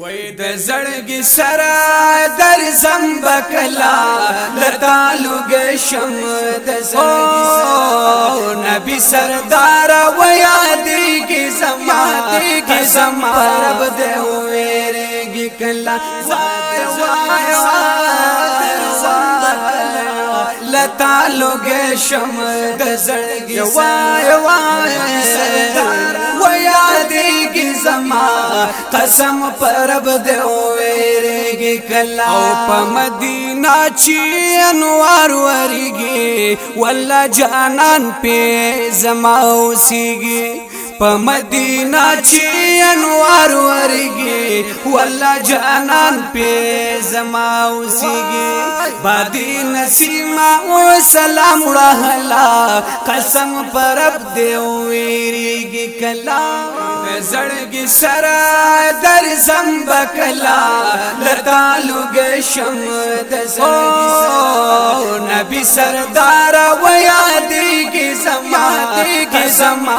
وای د زړګي سره در زم بکلا لتا لوګ شم د زړګي نبی سردار و یاد کی زما دی کی زما رب دې وېرګي کلا زای وای لتا لوګ شم د زړګي وای وای سردار و یاد کی زما قسم پرب دې وېریږي کلا او په مدینه چې انوار وريږي ولا جانان په زما اوسيږي په مدینه چې انوار والله جانان په زما اوسېږي بادي نسیما او سلام وړهلا قسم پرب دی ویریږي کلا زړګي سرا در زم بکلا لتا لګ شم د زړګي سرا نبي سردار و یادېږي زما دېږي زما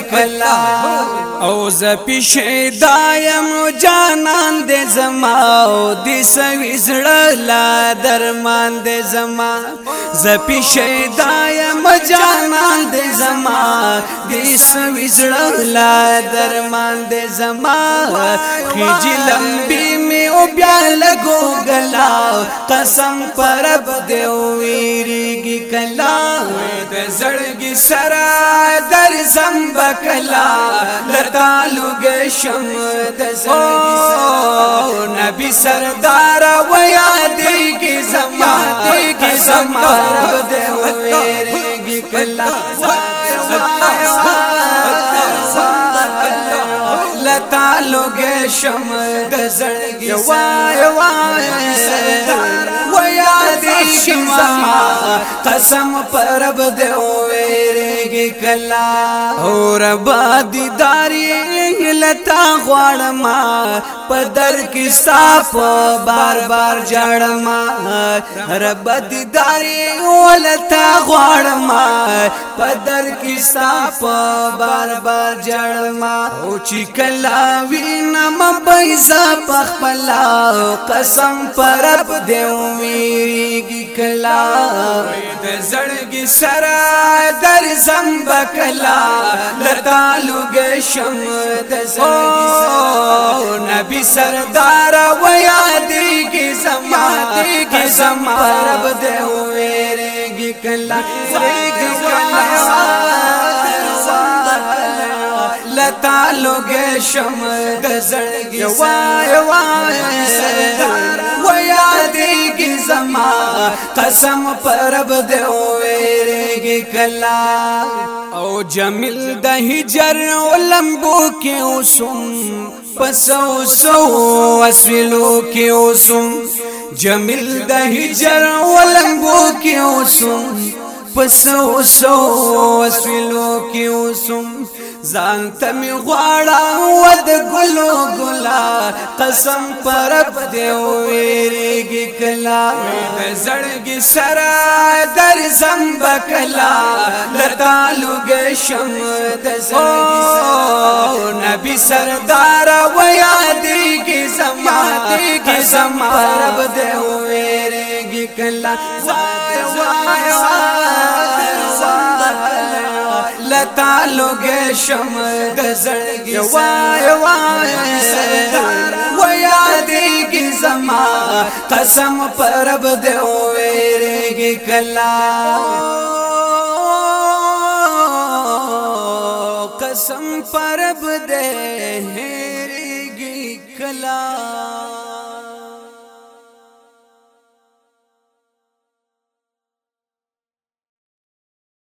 کلا او ز پیش دایم جانان دې زما او دې سوي زړلا درمان دې زما ز پیش دایم جانان دې زما دې سوي زړلا درمان دې زما خجی لمبي می او بیا لګو غلا قسم پرب دې ویریږي کلا زړګي سرا در زم بکلا لتا لګ شم د زړګي نبی سردار و یاد کی زما دې کی زما رب وېرګي کلا لتا لګ شم د زړګي سرا شم زما قسم پر رب دې وېرېږي کلا او رب دیداري لتا غړم پدر کې صاف بار بار جړم رب دیداري ولتا غړم پدر کې صاف بار بار جړم او چې کلا وین زه پخپل قسم پر رب دی ویریږي کلا د زړګي سرا در زم بکلا لدا لګ شم د زړګي نبی سردار و یادېږي زما دیږي زما رب دی ویریږي کلا زړګي کلا تا لوګې شم د زړګي وای وای سردار و یادې کی زما قسم پرب دې وېرېږي کلا او جمیل د هجر ولمبو کې اوسم پسو سو اسلو کې اوسم جمیل د هجر ولمبو کې اوسم پسو سو اسلو کې اوسم ځان ته می غواړه و د ګلو ګلا قسم پر رب دی ویریږي کلا د زړګي سرا در زم بکلا لتالوګ شم د زړګي سرا نبی سردار و یادېږي زما دېږي زما رب دی ویریږي کلا وای وای تا لوګې شم د زړګي وای وای و یادې کی زما قسم پرب دې وېرېږي کلا قسم پرب دې هېرېږي کلا